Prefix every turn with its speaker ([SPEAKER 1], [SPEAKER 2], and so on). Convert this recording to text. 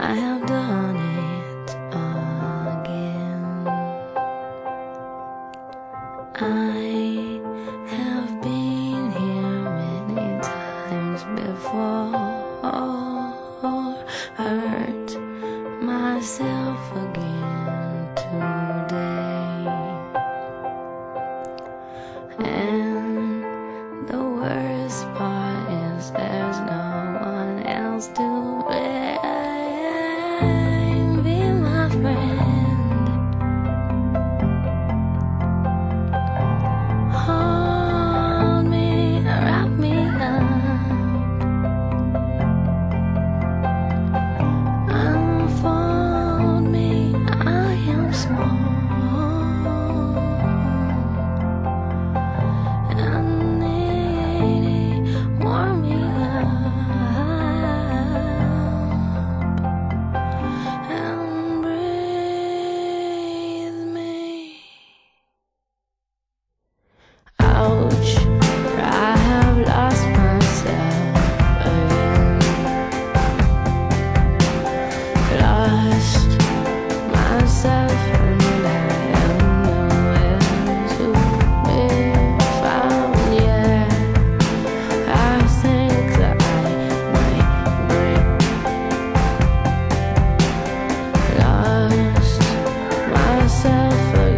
[SPEAKER 1] I have done it again. I have been here many times before. Hurt myself again. for